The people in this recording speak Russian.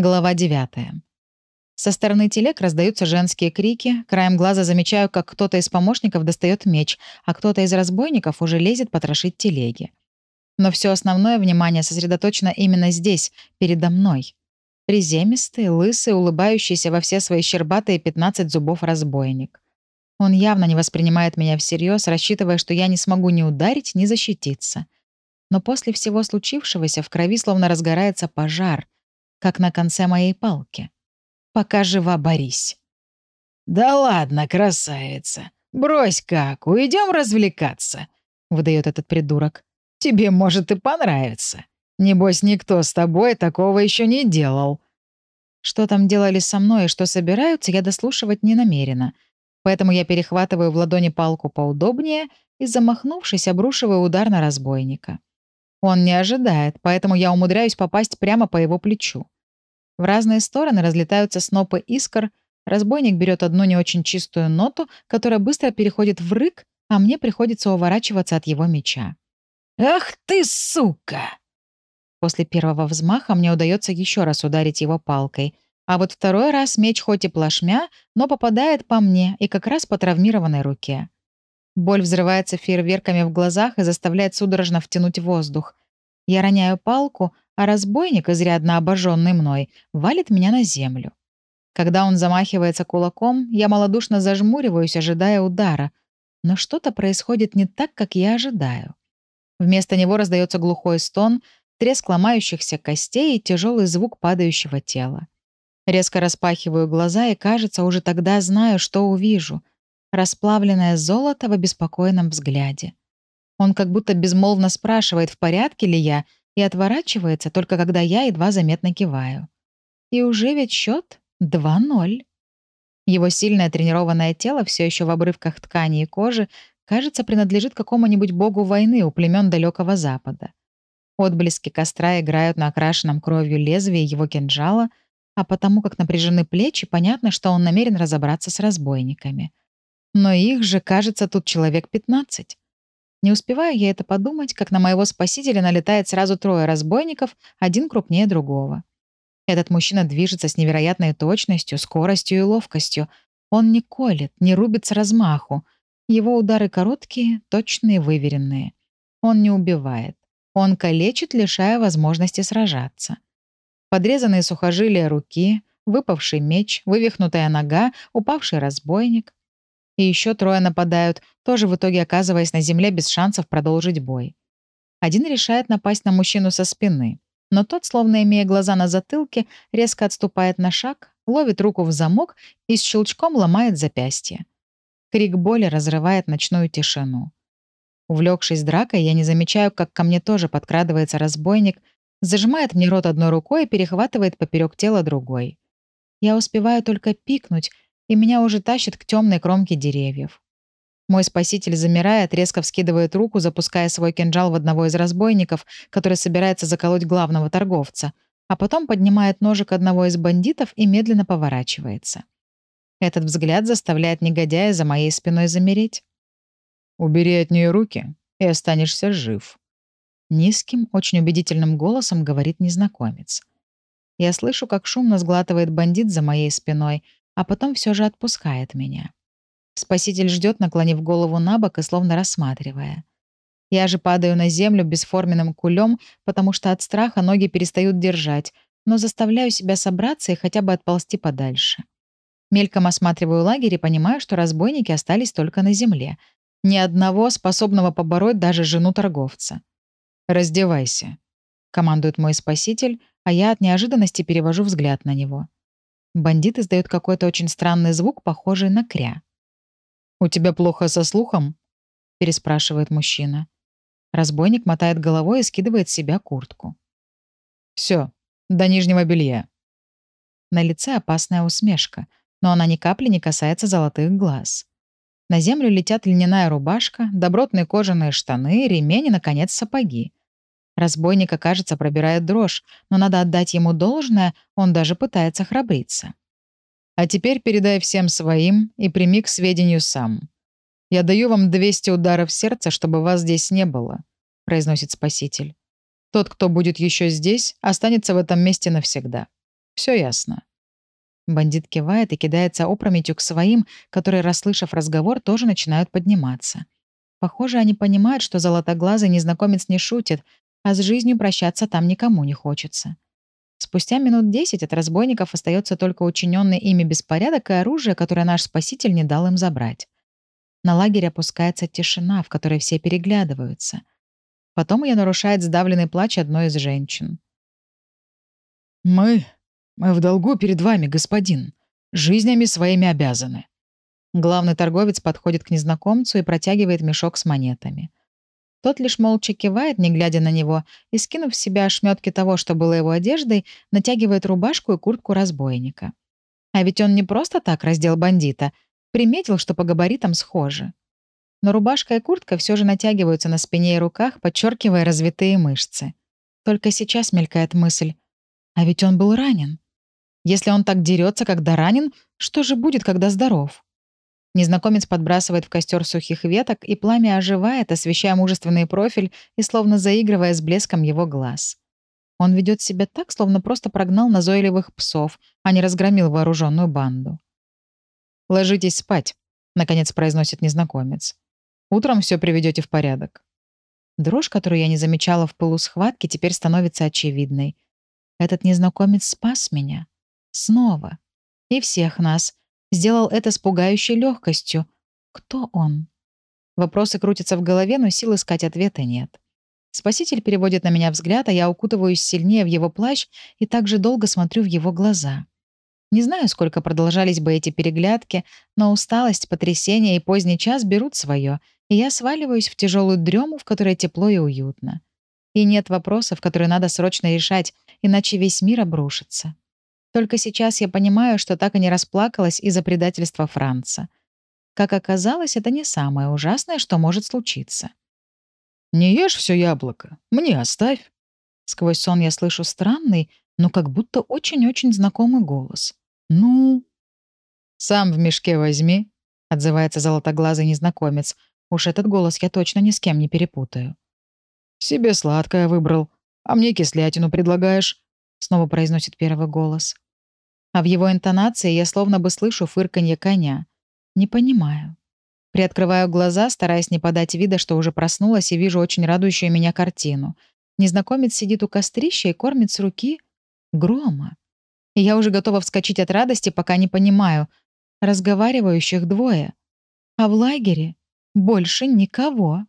Глава 9. Со стороны телег раздаются женские крики. Краем глаза замечаю, как кто-то из помощников достает меч, а кто-то из разбойников уже лезет потрошить телеги. Но все основное внимание сосредоточено именно здесь, передо мной. Приземистый, лысый, улыбающийся во все свои щербатые 15 зубов разбойник. Он явно не воспринимает меня всерьез, рассчитывая, что я не смогу ни ударить, ни защититься. Но после всего случившегося в крови словно разгорается пожар, как на конце моей палки пока жива Борись. «Да ладно, красавица. Брось как, уйдем развлекаться», — выдает этот придурок. «Тебе, может, и понравится. Небось, никто с тобой такого еще не делал». Что там делали со мной и что собираются, я дослушивать не намерена. Поэтому я перехватываю в ладони палку поудобнее и, замахнувшись, обрушиваю удар на разбойника. Он не ожидает, поэтому я умудряюсь попасть прямо по его плечу. В разные стороны разлетаются снопы искр, разбойник берет одну не очень чистую ноту, которая быстро переходит в рык, а мне приходится уворачиваться от его меча. «Ах ты, сука!» После первого взмаха мне удается еще раз ударить его палкой, а вот второй раз меч хоть и плашмя, но попадает по мне и как раз по травмированной руке. Боль взрывается фейерверками в глазах и заставляет судорожно втянуть воздух. Я роняю палку, а разбойник, изрядно обожженный мной, валит меня на землю. Когда он замахивается кулаком, я малодушно зажмуриваюсь, ожидая удара. Но что-то происходит не так, как я ожидаю. Вместо него раздается глухой стон, треск ломающихся костей и тяжелый звук падающего тела. Резко распахиваю глаза и, кажется, уже тогда знаю, что увижу. Расплавленное золото в обеспокоенном взгляде. Он как будто безмолвно спрашивает, в порядке ли я, и отворачивается только когда я едва заметно киваю. И уже ведь счет 2-0. Его сильное тренированное тело все еще в обрывках ткани и кожи, кажется, принадлежит какому-нибудь богу войны у племен Далекого Запада. Отблески костра играют на окрашенном кровью лезвии его кинжала, а потому как напряжены плечи, понятно, что он намерен разобраться с разбойниками. Но их же, кажется, тут человек 15. Не успеваю я это подумать, как на моего спасителя налетает сразу трое разбойников, один крупнее другого. Этот мужчина движется с невероятной точностью, скоростью и ловкостью. Он не колет, не рубит с размаху. Его удары короткие, точные, выверенные. Он не убивает. Он калечит, лишая возможности сражаться. Подрезанные сухожилия руки, выпавший меч, вывихнутая нога, упавший разбойник. И еще трое нападают, тоже в итоге оказываясь на земле без шансов продолжить бой. Один решает напасть на мужчину со спины, но тот, словно имея глаза на затылке, резко отступает на шаг, ловит руку в замок и с щелчком ломает запястье. Крик боли разрывает ночную тишину. Увлекшись дракой, я не замечаю, как ко мне тоже подкрадывается разбойник, зажимает мне рот одной рукой и перехватывает поперек тела другой. Я успеваю только пикнуть, и меня уже тащат к темной кромке деревьев. Мой спаситель замирает, резко вскидывает руку, запуская свой кинжал в одного из разбойников, который собирается заколоть главного торговца, а потом поднимает ножик одного из бандитов и медленно поворачивается. Этот взгляд заставляет негодяя за моей спиной замереть. «Убери от нее руки, и останешься жив», Низким, очень убедительным голосом говорит незнакомец. Я слышу, как шумно сглатывает бандит за моей спиной, а потом все же отпускает меня. Спаситель ждет, наклонив голову на бок и словно рассматривая. Я же падаю на землю бесформенным кулем, потому что от страха ноги перестают держать, но заставляю себя собраться и хотя бы отползти подальше. Мельком осматриваю лагерь и понимаю, что разбойники остались только на земле. Ни одного способного побороть даже жену торговца. «Раздевайся», — командует мой спаситель, а я от неожиданности перевожу взгляд на него. Бандит издает какой-то очень странный звук, похожий на кря. «У тебя плохо со слухом?» — переспрашивает мужчина. Разбойник мотает головой и скидывает с себя куртку. Все, до нижнего белья». На лице опасная усмешка, но она ни капли не касается золотых глаз. На землю летят льняная рубашка, добротные кожаные штаны, ремень и, наконец, сапоги. Разбойника, кажется, пробирает дрожь, но надо отдать ему должное, он даже пытается храбриться. А теперь передай всем своим и прими к сведению сам. Я даю вам 200 ударов сердца, чтобы вас здесь не было», — произносит Спаситель. «Тот, кто будет еще здесь, останется в этом месте навсегда. Все ясно. Бандит кивает и кидается опрометью к своим, которые, расслышав разговор, тоже начинают подниматься. Похоже, они понимают, что золотоглазый незнакомец не шутит, а с жизнью прощаться там никому не хочется. Спустя минут десять от разбойников остается только учиненный ими беспорядок и оружие, которое наш спаситель не дал им забрать. На лагерь опускается тишина, в которой все переглядываются. Потом ее нарушает сдавленный плач одной из женщин. «Мы... мы в долгу перед вами, господин. Жизнями своими обязаны». Главный торговец подходит к незнакомцу и протягивает мешок с монетами. Тот лишь молча кивает, не глядя на него, и, скинув с себя ошметки того, что было его одеждой, натягивает рубашку и куртку разбойника. А ведь он не просто так раздел бандита, приметил, что по габаритам схожи. Но рубашка и куртка все же натягиваются на спине и руках, подчеркивая развитые мышцы. Только сейчас мелькает мысль. А ведь он был ранен. Если он так дерется, когда ранен, что же будет, когда здоров? Незнакомец подбрасывает в костер сухих веток, и пламя оживает, освещая мужественный профиль и словно заигрывая с блеском его глаз. Он ведет себя так, словно просто прогнал назойливых псов, а не разгромил вооруженную банду. «Ложитесь спать», — наконец произносит незнакомец. «Утром все приведете в порядок». Дрожь, которую я не замечала в пылу схватки, теперь становится очевидной. Этот незнакомец спас меня. Снова. И всех нас. Сделал это с пугающей легкостью. Кто он? Вопросы крутятся в голове, но сил искать ответа нет. Спаситель переводит на меня взгляд, а я укутываюсь сильнее в его плащ и также долго смотрю в его глаза. Не знаю, сколько продолжались бы эти переглядки, но усталость, потрясение и поздний час берут свое, и я сваливаюсь в тяжелую дрему, в которой тепло и уютно. И нет вопросов, которые надо срочно решать, иначе весь мир обрушится. Только сейчас я понимаю, что так и не расплакалась из-за предательства Франца. Как оказалось, это не самое ужасное, что может случиться. «Не ешь все яблоко, мне оставь». Сквозь сон я слышу странный, но как будто очень-очень знакомый голос. «Ну?» «Сам в мешке возьми», — отзывается золотоглазый незнакомец. Уж этот голос я точно ни с кем не перепутаю. «Себе сладкое выбрал, а мне кислятину предлагаешь», — снова произносит первый голос. А в его интонации я словно бы слышу фырканье коня. Не понимаю. Приоткрываю глаза, стараясь не подать вида, что уже проснулась и вижу очень радующую меня картину. Незнакомец сидит у кострища и кормит с руки грома. И я уже готова вскочить от радости, пока не понимаю. Разговаривающих двое. А в лагере больше никого.